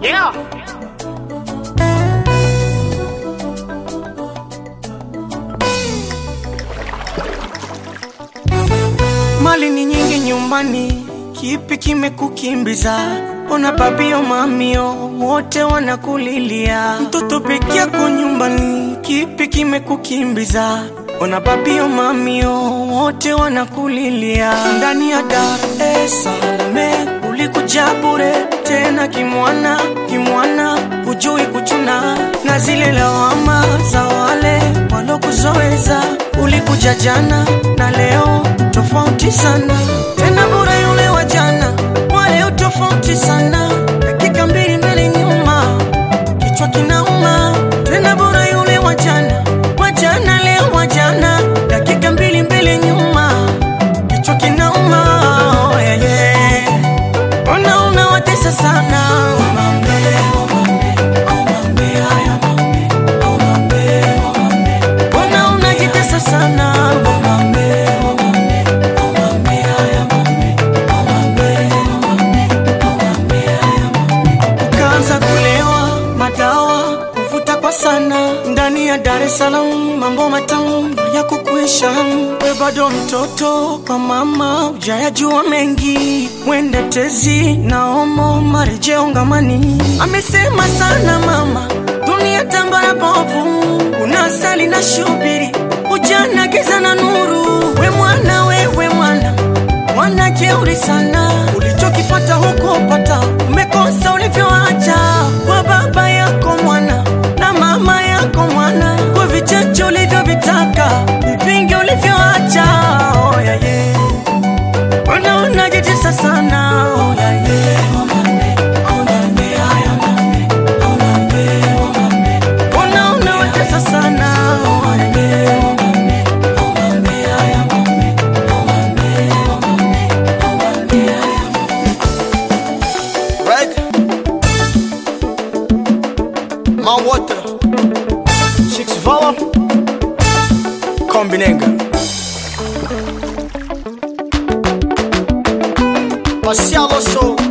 Yeah. Mali ni nyingi nyumbani, kipi kimekukimbiza? Ona babio mamio wote wanakulilia, mtoto peke yako nyumbani, kipi kimekukimbiza? Ona babio mamio wote wanakulilia, ndani ya Dar es Salaam ulikuja bure tena kimwana kimwana, hujui kuchuna na zile lawama za wale walokuzoeza. Ulikuja jana na leo tofauti sana, tena bora yule wa jana, wa leo tofauti sana, sana Dar es Salaam, mambo matamu ya kukuisha. We bado mtoto kwa mama, hujayajua mengi, mwende tezi na omo marejeo ngamani. Amesema sana mama, dunia tambara bovu, kuna asali na shubiri, ujana giza na nuru. We mwana, wewe mwana mwana keuri sana, ulichokipata huko pata, My water, six vowel, combinenga. Você almoçou.